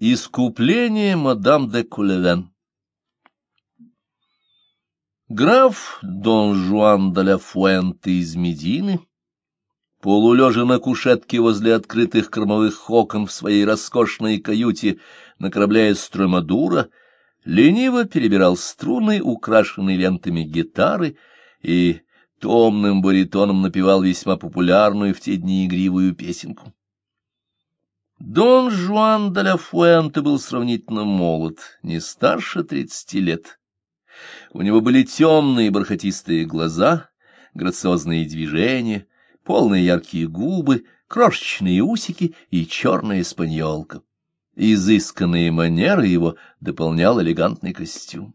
Искупление мадам де Кулевен Граф Дон Жуан де ла Фуэнте из Медины, полулежа на кушетке возле открытых кормовых окон в своей роскошной каюте на корабле Эстромадура, лениво перебирал струны, украшенные лентами гитары, и томным баритоном напевал весьма популярную в те дни игривую песенку. Дон Жуан де ла Фуэнте был сравнительно молод, не старше тридцати лет. У него были темные бархатистые глаза, грациозные движения, полные яркие губы, крошечные усики и черная спаньолка. Изысканные манеры его дополнял элегантный костюм.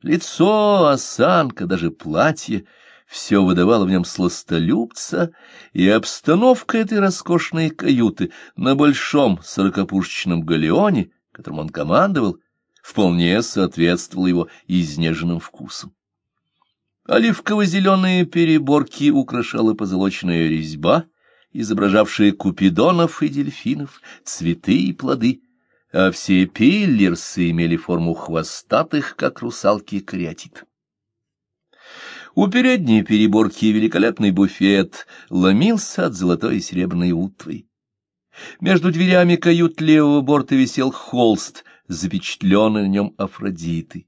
Лицо, осанка, даже платье — все выдавало в нем сластолюбца, и обстановка этой роскошной каюты на большом сорокопушечном галеоне, которым он командовал, вполне соответствовала его изнеженным вкусам. Оливково-зеленые переборки украшала позолоченная резьба, изображавшая купидонов и дельфинов, цветы и плоды, а все пиллерсы имели форму хвостатых, как русалки кариатит. У передней переборки великолепный буфет ломился от золотой и серебряной утвы. Между дверями кают левого борта висел холст, запечатленный на нем Афродитой.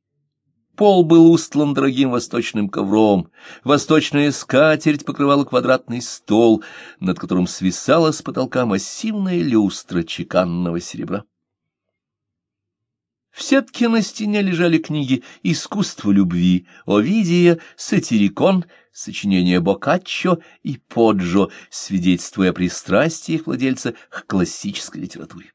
Пол был устлан дорогим восточным ковром, восточная скатерть покрывала квадратный стол, над которым свисала с потолка массивная люстра чеканного серебра. В сетке на стене лежали книги «Искусство любви», «Овидия», «Сатирикон», сочинения Боккаччо и Поджо, свидетельствуя о пристрастиях владельца к классической литературе.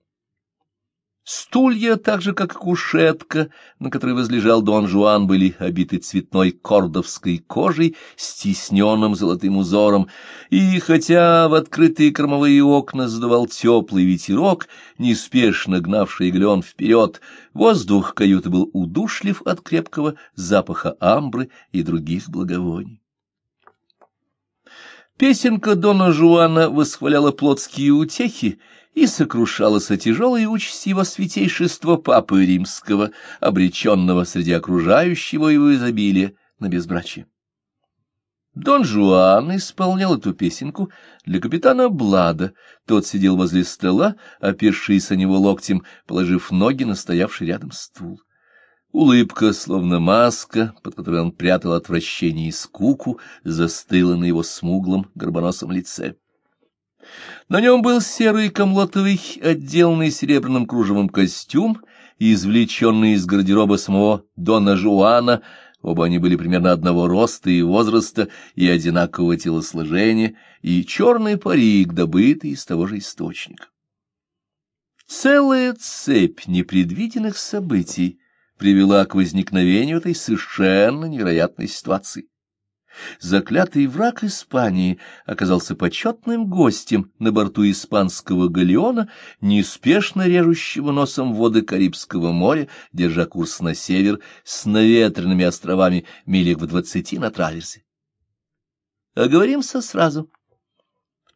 Стулья, так же как кушетка, на которой возлежал Дон Жуан, были обиты цветной кордовской кожей с тисненным золотым узором, и хотя в открытые кормовые окна задувал теплый ветерок, неспешно гнавший глен вперед, воздух каюты был удушлив от крепкого запаха амбры и других благовоний. Песенка Дона Жуана восхваляла плотские утехи, и сокрушалась о тяжелой участи его святейшества Папы Римского, обреченного среди окружающего его изобилия на безбрачие. Дон Жуан исполнял эту песенку для капитана Блада. Тот сидел возле стола, опершись о него локтем, положив ноги на стоявший рядом стул. Улыбка, словно маска, под которой он прятал отвращение и скуку, застыла на его смуглом горбоносом лице. На нем был серый комлотовый, отделанный серебряным кружевом костюм, извлеченный из гардероба самого Дона Жуана, оба они были примерно одного роста и возраста, и одинакового телосложения, и черный парик, добытый из того же источника. Целая цепь непредвиденных событий привела к возникновению этой совершенно невероятной ситуации. Заклятый враг Испании оказался почетным гостем на борту испанского галеона, неспешно режущего носом воды Карибского моря, держа курс на север с наветренными островами милях в двадцати на траверсе. Оговоримся сразу.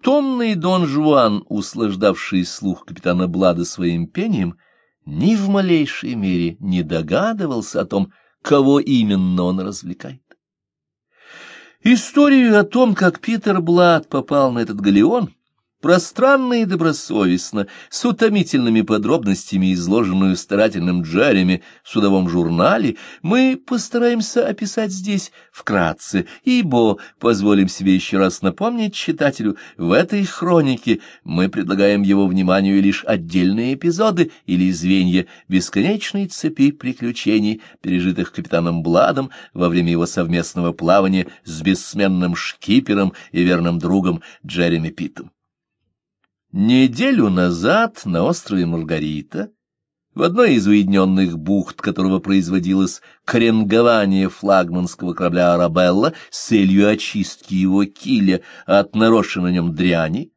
Томный Дон Жуан, услаждавший слух капитана Блада своим пением, ни в малейшей мере не догадывался о том, кого именно он развлекает. Историю о том, как Питер Блад попал на этот галеон, пространно и добросовестно, с утомительными подробностями, изложенную старательным Джереми в судовом журнале, мы постараемся описать здесь вкратце, ибо, позволим себе еще раз напомнить читателю, в этой хронике мы предлагаем его вниманию лишь отдельные эпизоды или звенья бесконечной цепи приключений, пережитых капитаном Бладом во время его совместного плавания с бессменным шкипером и верным другом Джереми Питтом. Неделю назад на острове Маргарита, в одной из уединенных бухт, которого производилось кренгование флагманского корабля «Арабелла» с целью очистки его киля от наросшей на нем дряни,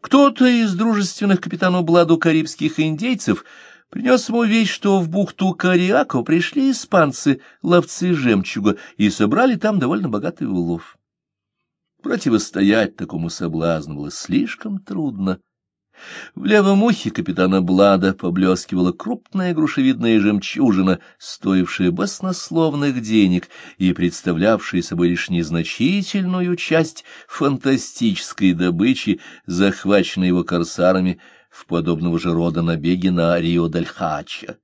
кто-то из дружественных капитану Бладу карибских индейцев принес ему весть, что в бухту Кариако пришли испанцы, ловцы жемчуга, и собрали там довольно богатый улов. Противостоять такому соблазну было слишком трудно. В левом ухе капитана Блада поблескивала крупная грушевидная жемчужина, стоившая баснословных денег и представлявшая собой лишь незначительную часть фантастической добычи, захваченной его корсарами в подобного же рода набеге на Рио-дель-Хача.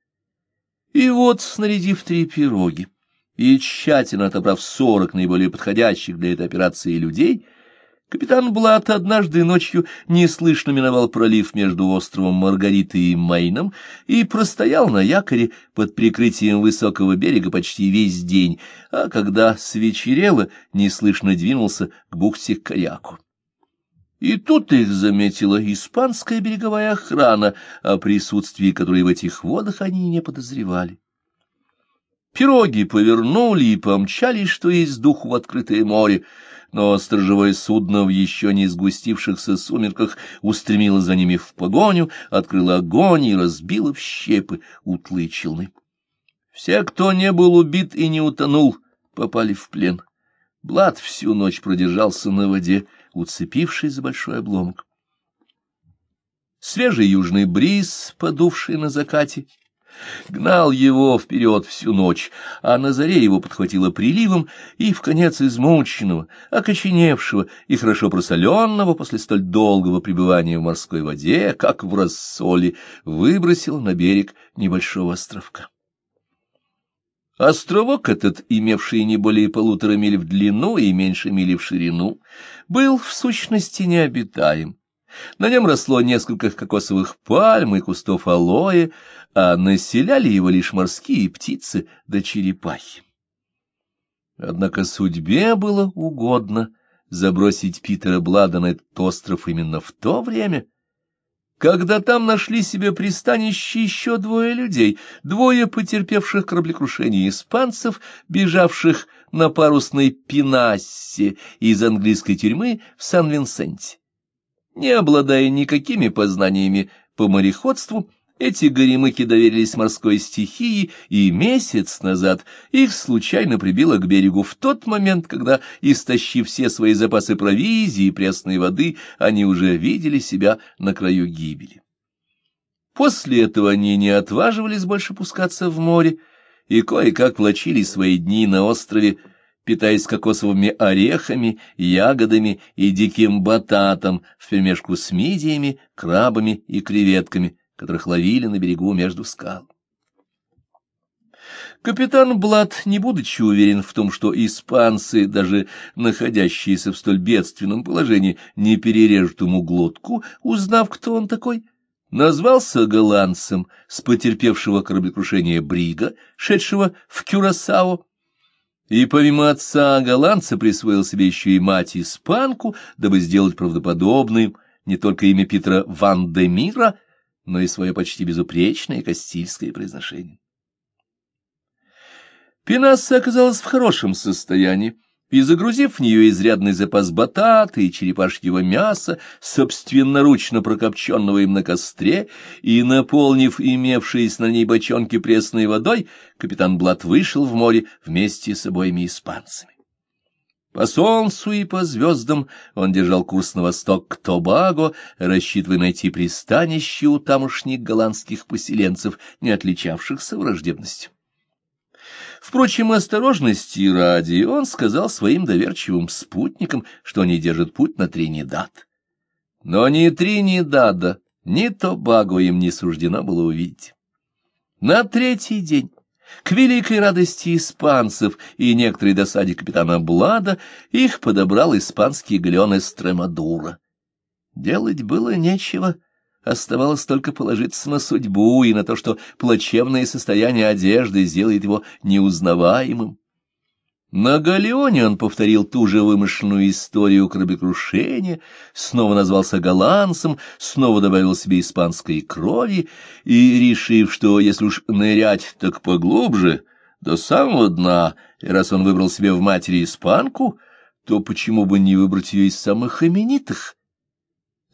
И вот, снарядив три пироги и тщательно отобрав сорок наиболее подходящих для этой операции людей, Капитан Блат однажды ночью неслышно миновал пролив между островом Маргариты и Майном и простоял на якоре под прикрытием высокого берега почти весь день, а когда свечерело, неслышно двинулся к бухте Коряку. И тут их заметила испанская береговая охрана, о присутствии которой в этих водах они не подозревали. Пироги повернули и помчались, что есть духу в открытое море, но сторожевое судно в еще не сгустившихся сумерках устремило за ними в погоню, открыло огонь и разбило в щепы утлые челны. Все, кто не был убит и не утонул, попали в плен. Блад всю ночь продержался на воде, уцепившись за большой обломок. Свежий южный бриз, подувший на закате, гнал его вперед всю ночь, а на заре его подхватило приливом и, в конец измученного, окоченевшего и хорошо просоленного после столь долгого пребывания в морской воде, как в рассоле, выбросил на берег небольшого островка. Островок этот, имевший не более полутора миль в длину и меньше мили в ширину, был в сущности необитаем. На нем росло несколько кокосовых пальм и кустов алоэ, а населяли его лишь морские птицы да черепахи. Однако судьбе было угодно забросить Питера Блада на этот остров именно в то время, когда там нашли себе пристанище еще двое людей, двое потерпевших кораблекрушение испанцев, бежавших на парусной Пинассе из английской тюрьмы в Сан-Винсенте. Не обладая никакими познаниями по мореходству, эти горемыки доверились морской стихии, и месяц назад их случайно прибило к берегу в тот момент, когда, истощив все свои запасы провизии и пресной воды, они уже видели себя на краю гибели. После этого они не отваживались больше пускаться в море, и кое-как влачили свои дни на острове, питаясь кокосовыми орехами, ягодами и диким бататом вперемешку с мидиями, крабами и креветками, которых ловили на берегу между скал. Капитан Блад, не будучи уверен в том, что испанцы, даже находящиеся в столь бедственном положении, не перережут ему глотку, узнав, кто он такой, назвался голландцем с потерпевшего кораблекрушение Брига, шедшего в Кюрасао, и помимо отца голландца присвоил себе еще и мать-испанку, дабы сделать правдоподобным не только имя Питера Ван де Мира, но и свое почти безупречное кастильское произношение. Пенасса оказалась в хорошем состоянии, и, загрузив в нее изрядный запас батата и черепашьего мяса, собственноручно прокопченного им на костре, и, наполнив имевшиеся на ней бочонки пресной водой, капитан Блат вышел в море вместе с обоими испанцами. По солнцу и по звездам он держал курс на восток к Тобаго, рассчитывая найти пристанище у тамошних голландских поселенцев, не отличавшихся враждебностью. Впрочем, осторожности ради он сказал своим доверчивым спутникам, что они держат путь на Тринидад. Но ни Тринидада, ни Тобаго им не суждено было увидеть. На третий день, к великой радости испанцев и некоторой досаде капитана Блада, их подобрал испанский галеон Эстремадура. Делать было нечего — Оставалось только положиться на судьбу и на то, что плачевное состояние одежды сделает его неузнаваемым. На Галеоне он повторил ту же вымышленную историю кораблекрушения, снова назвался голландцем, снова добавил себе испанской крови и, решив, что если уж нырять так поглубже, до самого дна, и раз он выбрал себе в матери испанку, то почему бы не выбрать ее из самых именитых?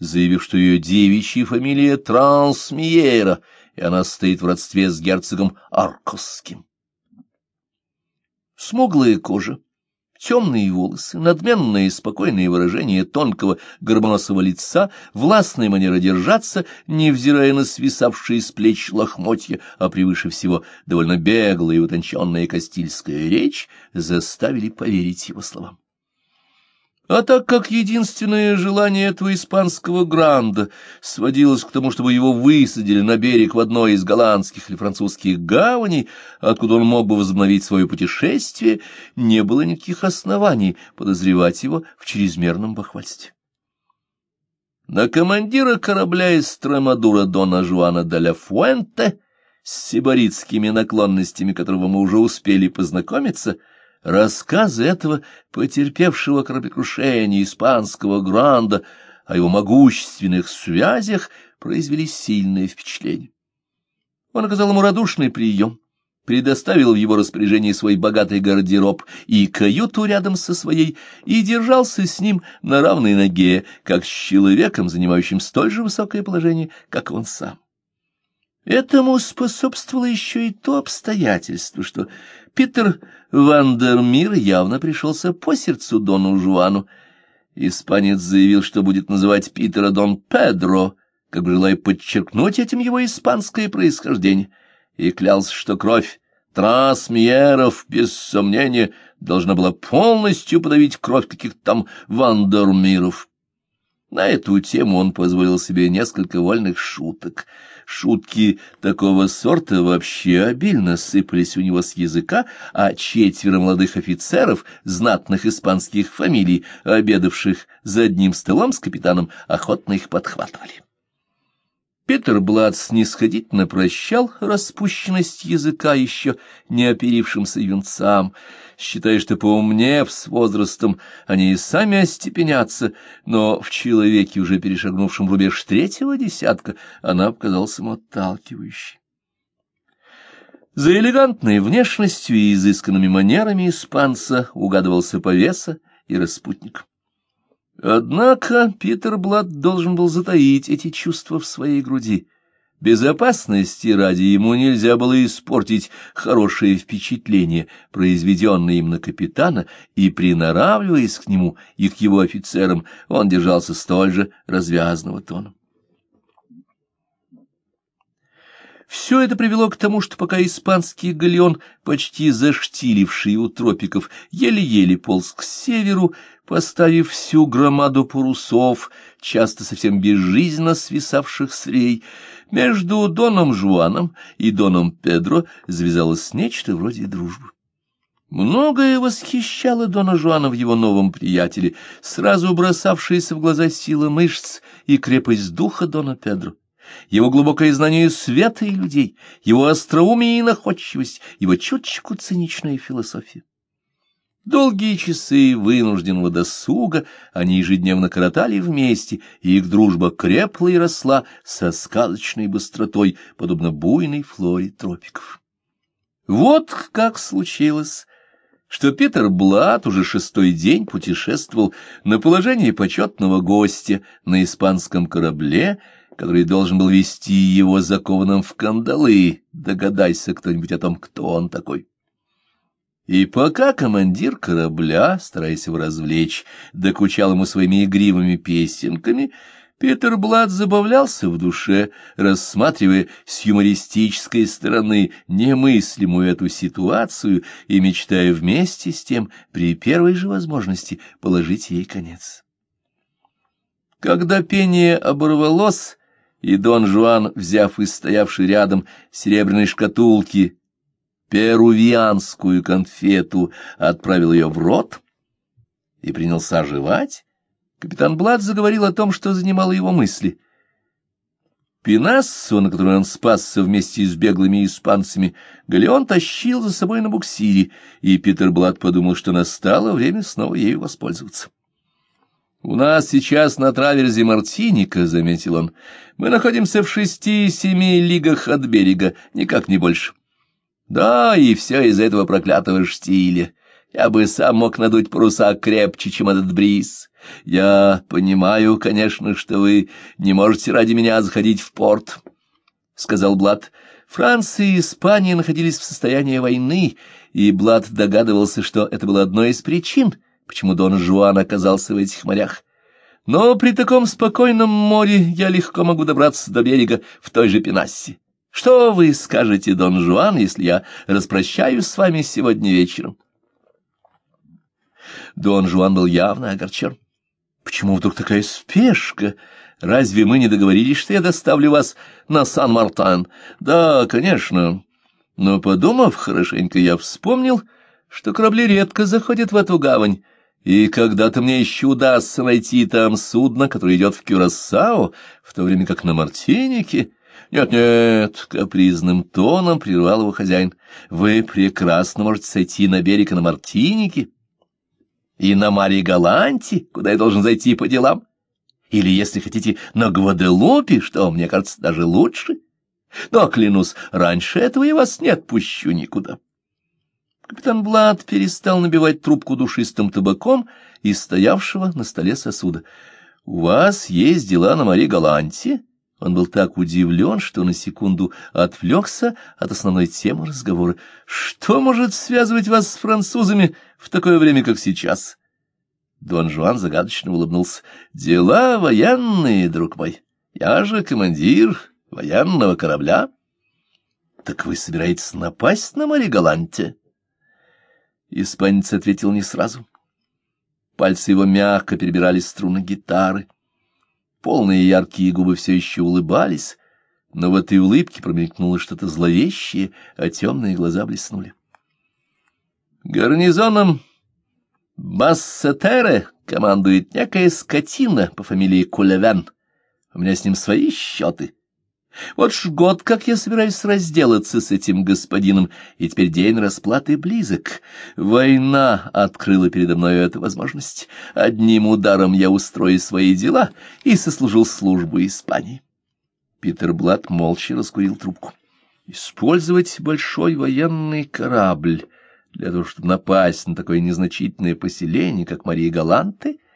Заявив, что ее девичья фамилия Трансмиера, и она стоит в родстве с герцогом Аркосским. Смуглая кожа, темные волосы, надменное и спокойное выражение тонкого горбоносого лица, властная манера держаться, невзирая на свисавшие с плеч лохмотья, а превыше всего довольно беглая и утонченная кастильская речь, заставили поверить его словам. А так как единственное желание этого испанского гранда сводилось к тому, чтобы его высадили на берег в одной из голландских или французских гаваней, откуда он мог бы возобновить свое путешествие, не было никаких оснований подозревать его в чрезмерном бахвальстве. На командира корабля из Стромадура Дона Жуана де ла Фуэнте, с сибаритскими наклонностями которого мы уже успели познакомиться, — Рассказы этого потерпевшего кораблекрушения испанского гранда о его могущественных связях произвели сильное впечатление. Он оказал ему радушный прием, предоставил в его распоряжение свой богатый гардероб и каюту рядом со своей, и держался с ним на равной ноге, как с человеком, занимающим столь же высокое положение, как он сам. Этому способствовало еще и то обстоятельство, что Питер Вандермир явно пришелся по сердцу Дону Жуану. Испанец заявил, что будет называть Питера Дон Педро, как бы желая подчеркнуть этим его испанское происхождение, и клялся, что кровь Трасмиеров, без сомнения, должна была полностью подавить кровь каких-то там Вандермиров. На эту тему он позволил себе несколько вольных шуток — Шутки такого сорта вообще обильно сыпались у него с языка, а четверо молодых офицеров знатных испанских фамилий, обедавших за одним столом с капитаном, охотно их подхватывали. Петер Блад снисходительно прощал распущенность языка еще не оперившимся юнцам, считая, что поумнев с возрастом они и сами остепенятся, но в человеке, уже перешагнувшем рубеж третьего десятка, она показалась ему отталкивающей. За элегантной внешностью и изысканными манерами испанца угадывался повеса и распутник. Однако Питер Блад должен был затаить эти чувства в своей груди. Безопасности ради ему нельзя было испортить хорошее впечатление, произведенное им на капитана, и, приноравливаясь к нему и к его офицерам, он держался столь же развязного тоном. Все это привело к тому, что пока испанский галеон, почти заштиливший у тропиков, еле-еле полз к северу, поставив всю громаду парусов, часто совсем безжизненно свисавших с рей, между Доном Жуаном и Доном Педро завязалось нечто вроде дружбы. Многое восхищало Дона Жуана в его новом приятеле, сразу бросавшиеся в глаза сила мышц и крепость духа Дона Педро его глубокое знание света и людей, его остроумие и находчивость, его чуточку циничная философия. Долгие часы вынужденного досуга они ежедневно коротали вместе, и их дружба крепла и росла со сказочной быстротой, подобно буйной флоре тропиков. Вот как случилось, что Питер Блат уже шестой день путешествовал на положении почетного гостя на испанском корабле, который должен был вести его закованным в кандалы, догадайся кто-нибудь о том, кто он такой. И пока командир корабля, стараясь его развлечь, докучал ему своими игривыми песенками, Питер Блад забавлялся в душе, рассматривая с юмористической стороны немыслимую эту ситуацию и мечтая вместе с тем при первой же возможности положить ей конец. Когда пение оборвалось, и Дон Жуан, взяв из стоявшей рядом серебряной шкатулки перувианскую конфету, отправил ее в рот и принялся оживать, капитан Блад заговорил о том, что занимало его мысли. Пенассу, на которой он спасся вместе с беглыми испанцами, Галеон тащил за собой на буксире, и Питер Блад подумал, что настало время снова ею воспользоваться. «У нас сейчас на траверзе Мартиника», — заметил он. «Мы находимся в шести-семи лигах от берега, никак не больше». «Да, и все из этого проклятого штиля. Я бы сам мог надуть паруса крепче, чем этот бриз. Я понимаю, конечно, что вы не можете ради меня заходить в порт», — сказал Блад. Франция и Испания находились в состоянии войны, и Блад догадывался, что это было одной из причин, почему Дон Жуан оказался в этих морях. Но при таком спокойном море я легко могу добраться до берега в той же Пенассе. Что вы скажете, Дон Жуан, если я распрощаюсь с вами сегодня вечером? Дон Жуан был явно огорчен. Почему вдруг такая спешка? Разве мы не договорились, что я доставлю вас на Сан-Мартан? Да, конечно. Но, подумав хорошенько, я вспомнил, что корабли редко заходят в эту гавань, и когда-то мне еще удастся найти там судно, которое идет в Кюрасао, в то время как на Мартинике... «Нет-нет», — капризным тоном прервал его хозяин, — «вы прекрасно можете сойти на берег на Мартинике и на Марии Галанте, куда я должен зайти по делам. Или, если хотите, на Гваделупе, что, мне кажется, даже лучше. Но, клянусь, раньше этого я вас не отпущу никуда. Капитан Блад перестал набивать трубку душистым табаком из стоявшего на столе сосуда. — У вас есть дела на море Галанте? Он был так удивлен, что на секунду отвлекся от основной темы разговора. Что может связывать вас с французами в такое время, как сейчас? Дон Жуан загадочно улыбнулся. Дела военные, друг мой. Я же командир военного корабля. Так вы собираетесь напасть на море Галанте? Испанец ответил не сразу. Пальцы его мягко перебирали струны гитары. Полные яркие губы все еще улыбались, но в этой улыбке промелькнуло что-то зловещее, а темные глаза блеснули. Гарнизоном Бассетере командует некая скотина по фамилии Кулевен. У меня с ним свои счеты. Вот ж год, как я собираюсь разделаться с этим господином, и теперь день расплаты близок. Война открыла передо мной эту возможность. Одним ударом я устрою свои дела и сослужил службу Испании. Питер Блат молча раскурил трубку. Использовать большой военный корабль для того, чтобы напасть на такое незначительное поселение, как Мария Галанты —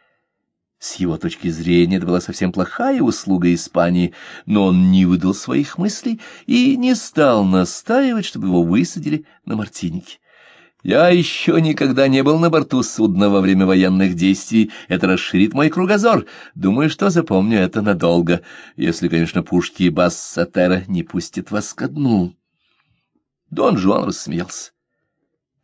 с его точки зрения это была совсем плохая услуга Испании, но он не выдал своих мыслей и не стал настаивать, чтобы его высадили на Мартинике. Я еще никогда не был на борту судна во время военных действий. Это расширит мой кругозор. Думаю, что запомню это надолго, если, конечно, пушки Бассатера не пустят вас ко дну. Дон Жуан рассмеялся.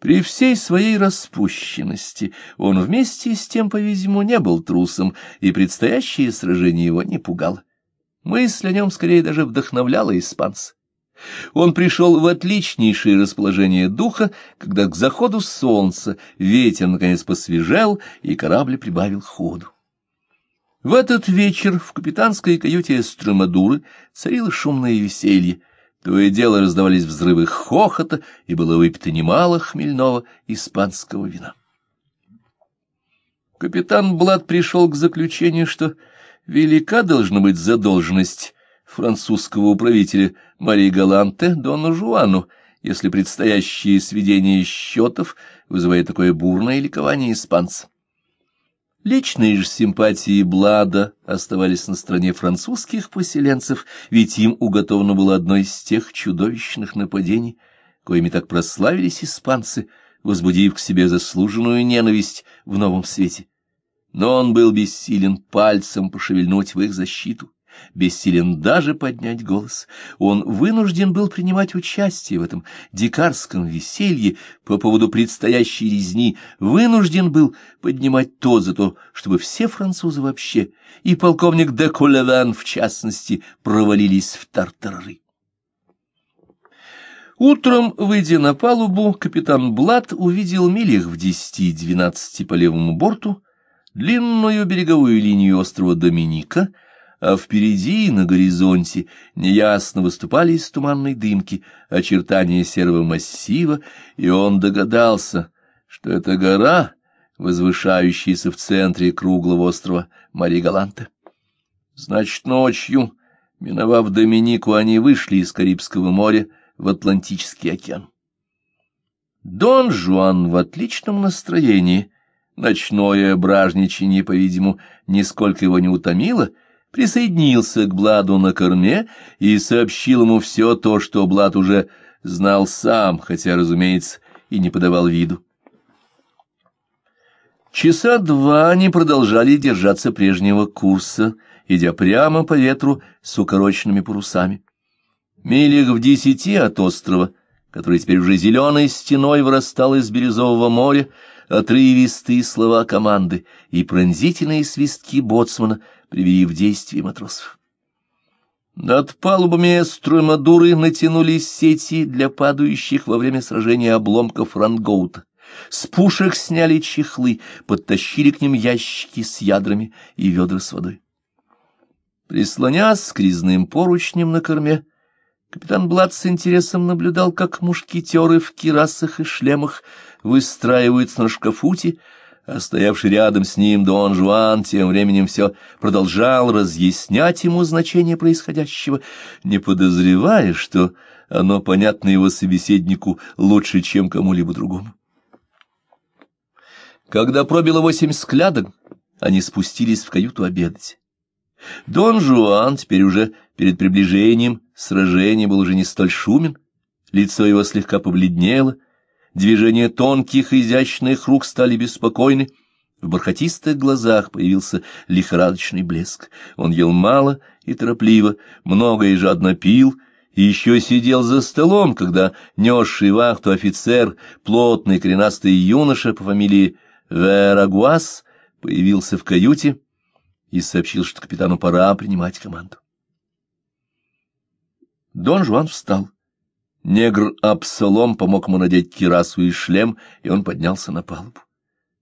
При всей своей распущенности он вместе с тем, по-видимому, не был трусом, и предстоящее сражение его не пугало. Мысль о нем скорее даже вдохновляла испанца. Он пришел в отличнейшее расположение духа, когда к заходу солнца ветер наконец посвежел, и корабль прибавил ходу. В этот вечер в капитанской каюте Эстромадуры царило шумное веселье — то и дело раздавались взрывы хохота, и было выпито немало хмельного испанского вина. Капитан Блад пришел к заключению, что велика должна быть задолженность французского управителя Марии Галанте Дону Жуану, если предстоящее сведение счетов вызывает такое бурное ликование испанца. Личные же симпатии Блада оставались на стороне французских поселенцев, ведь им уготовано было одно из тех чудовищных нападений, коими так прославились испанцы, возбудив к себе заслуженную ненависть в новом свете. Но он был бессилен пальцем пошевельнуть в их защиту бессилен даже поднять голос. Он вынужден был принимать участие в этом дикарском веселье по поводу предстоящей резни, вынужден был поднимать то за то, чтобы все французы вообще, и полковник де Колеван в частности, провалились в тартарары. Утром, выйдя на палубу, капитан Блад увидел милях в десяти-двенадцати по левому борту длинную береговую линию острова Доминика — а впереди, на горизонте, неясно выступали из туманной дымки очертания серого массива, и он догадался, что это гора, возвышающаяся в центре круглого острова Мари-Галанте. Значит, ночью, миновав Доминику, они вышли из Карибского моря в Атлантический океан. Дон Жуан в отличном настроении, ночное бражничание, по-видимому, нисколько его не утомило, присоединился к Бладу на корме и сообщил ему все то, что Блад уже знал сам, хотя, разумеется, и не подавал виду. Часа два они продолжали держаться прежнего курса, идя прямо по ветру с укороченными парусами. Милях в десяти от острова, который теперь уже зеленой стеной вырастал из бирюзового моря, отрывистые слова команды и пронзительные свистки боцмана привели в действие матросов. Над палубами строймадуры натянулись сети для падающих во время сражения обломков рангоута. С пушек сняли чехлы, подтащили к ним ящики с ядрами и ведра с водой. Прислонясь к резным поручням на корме, капитан Блад с интересом наблюдал, как мушкетеры в кирасах и шлемах выстраиваются на шкафуте, а стоявший рядом с ним Дон Жуан тем временем все продолжал разъяснять ему значение происходящего, не подозревая, что оно понятно его собеседнику лучше, чем кому-либо другому. Когда пробило восемь склядок, они спустились в каюту обедать. Дон Жуан теперь уже перед приближением сражения был уже не столь шумен, лицо его слегка побледнело, движения тонких изящных рук стали беспокойны, в бархатистых глазах появился лихорадочный блеск. Он ел мало и торопливо, много и жадно пил, и еще сидел за столом, когда несший вахту офицер, плотный коренастый юноша по фамилии Верагуас появился в каюте и сообщил, что капитану пора принимать команду. Дон Жуан встал. Негр Абсалом помог ему надеть кирасу и шлем, и он поднялся на палубу.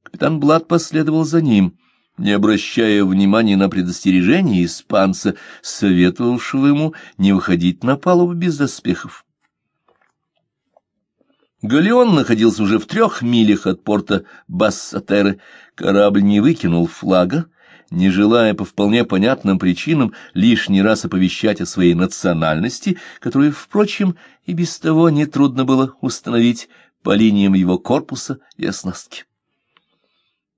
Капитан Блад последовал за ним, не обращая внимания на предостережение испанца, советовавшего ему не выходить на палубу без доспехов. Галеон находился уже в трех милях от порта Бассатеры. Корабль не выкинул флага, не желая по вполне понятным причинам лишний раз оповещать о своей национальности, которую, впрочем, и без того нетрудно было установить по линиям его корпуса и оснастки.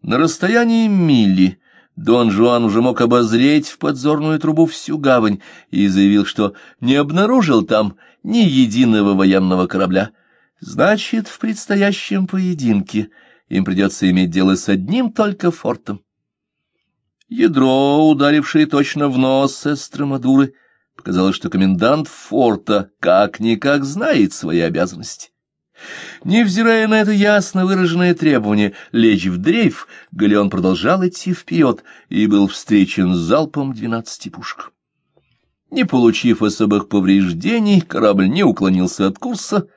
На расстоянии мили Дон Жуан уже мог обозреть в подзорную трубу всю гавань и заявил, что не обнаружил там ни единого военного корабля, Значит, в предстоящем поединке им придется иметь дело с одним только фортом. Ядро, ударившее точно в нос Эстромадуры, показало, что комендант форта как-никак знает свои обязанности. Невзирая на это ясно выраженное требование лечь в дрейф, Галеон продолжал идти вперед и был встречен залпом двенадцати пушек. Не получив особых повреждений, корабль не уклонился от курса,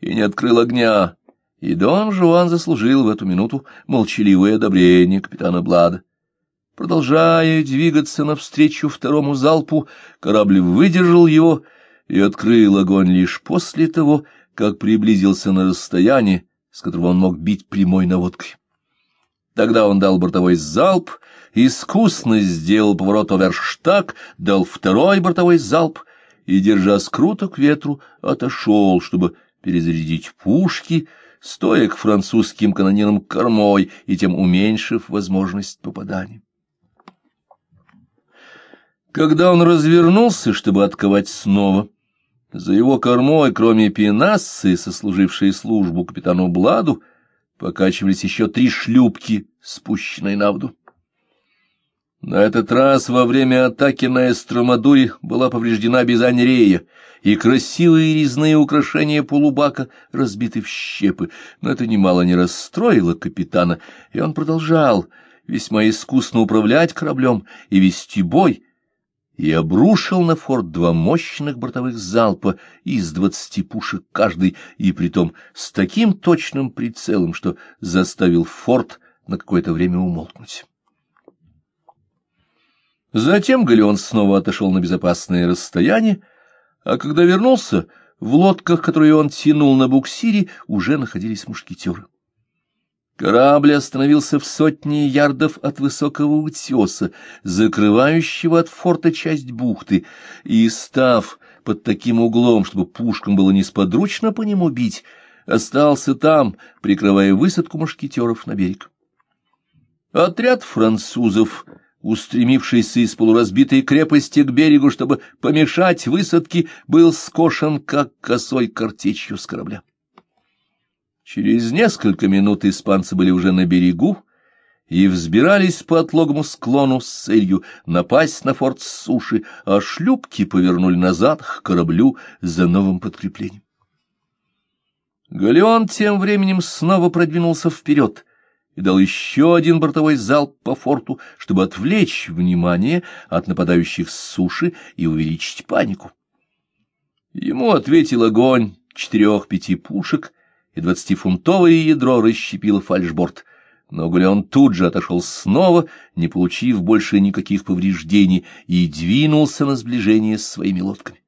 и не открыл огня, и Дон Жуан заслужил в эту минуту молчаливое одобрение капитана Блада. Продолжая двигаться навстречу второму залпу, корабль выдержал его и открыл огонь лишь после того, как приблизился на расстояние, с которого он мог бить прямой наводкой. Тогда он дал бортовой залп, искусно сделал поворот оверштаг, дал второй бортовой залп и, держа скруто к ветру, отошел, чтобы перезарядить пушки, стоя к французским канонирам кормой и тем уменьшив возможность попадания. Когда он развернулся, чтобы отковать снова, за его кормой, кроме пенассы, сослужившей службу капитану Бладу, покачивались еще три шлюпки, спущенные на воду. На этот раз во время атаки на Эстромадуре была повреждена Бизань-Рея, и красивые резные украшения полубака разбиты в щепы, но это немало не расстроило капитана, и он продолжал весьма искусно управлять кораблем и вести бой, и обрушил на форт два мощных бортовых залпа из двадцати пушек каждый, и притом с таким точным прицелом, что заставил форт на какое-то время умолкнуть. Затем Галеон снова отошел на безопасное расстояние, а когда вернулся, в лодках, которые он тянул на буксире, уже находились мушкетеры. Корабль остановился в сотне ярдов от высокого утеса, закрывающего от форта часть бухты, и, став под таким углом, чтобы пушкам было несподручно по нему бить, остался там, прикрывая высадку мушкетеров на берег. Отряд французов устремившийся из полуразбитой крепости к берегу, чтобы помешать высадке, был скошен, как косой картечью с корабля. Через несколько минут испанцы были уже на берегу и взбирались по отлогому склону с целью напасть на форт с суши, а шлюпки повернули назад к кораблю за новым подкреплением. Галеон тем временем снова продвинулся вперед и дал еще один бортовой залп по форту, чтобы отвлечь внимание от нападающих с суши и увеличить панику. Ему ответил огонь четырех-пяти пушек, и двадцатифунтовое ядро расщепило фальшборд, но Галеон тут же отошел снова, не получив больше никаких повреждений, и двинулся на сближение с своими лодками.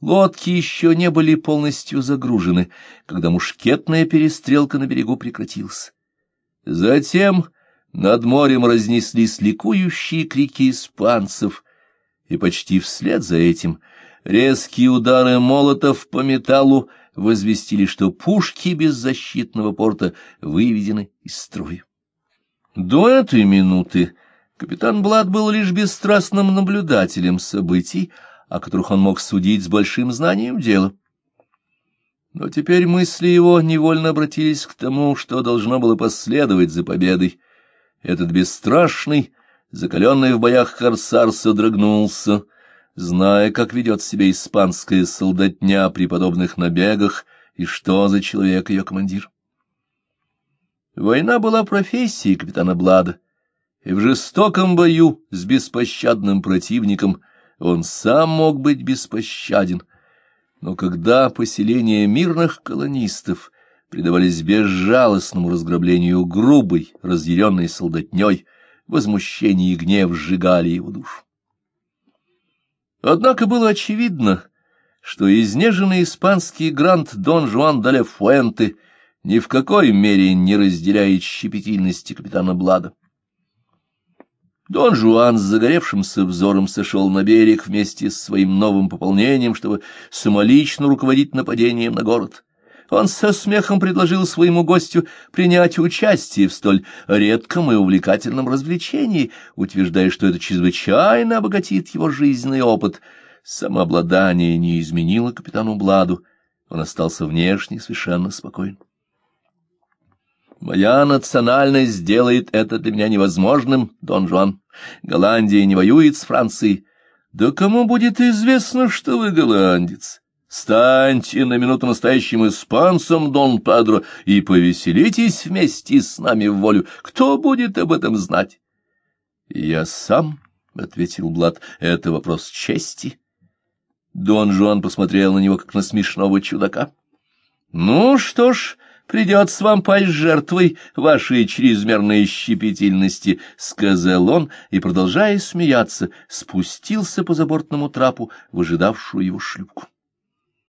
Лодки еще не были полностью загружены, когда мушкетная перестрелка на берегу прекратилась. Затем над морем разнеслись ликующие крики испанцев, и почти вслед за этим резкие удары молотов по металлу возвестили, что пушки беззащитного порта выведены из строя. До этой минуты капитан Блад был лишь бесстрастным наблюдателем событий, о которых он мог судить с большим знанием дела. Но теперь мысли его невольно обратились к тому, что должно было последовать за победой. Этот бесстрашный, закаленный в боях корсар содрогнулся, зная, как ведет себя испанская солдатня при подобных набегах и что за человек ее командир. Война была профессией капитана Блада, и в жестоком бою с беспощадным противником он сам мог быть беспощаден. Но когда поселения мирных колонистов предавались безжалостному разграблению грубой, разъяренной солдатней, возмущение и гнев сжигали его душу. Однако было очевидно, что изнеженный испанский грант Дон Жуан де Фуэнте ни в какой мере не разделяет щепетильности капитана Блада. Дон Жуан с загоревшимся взором сошел на берег вместе с своим новым пополнением, чтобы самолично руководить нападением на город. Он со смехом предложил своему гостю принять участие в столь редком и увлекательном развлечении, утверждая, что это чрезвычайно обогатит его жизненный опыт. Самообладание не изменило капитану Бладу, он остался внешне совершенно спокоен. Моя национальность делает это для меня невозможным, Дон Жуан. Голландия не воюет с Францией. Да кому будет известно, что вы голландец? Станьте на минуту настоящим испанцем, Дон Педро, и повеселитесь вместе с нами в волю. Кто будет об этом знать? — Я сам, — ответил Блад, — это вопрос чести. Дон Жуан посмотрел на него, как на смешного чудака. — Ну что ж, придется вам пасть жертвой вашей чрезмерной щепетильности, — сказал он, и, продолжая смеяться, спустился по забортному трапу в ожидавшую его шлюпку.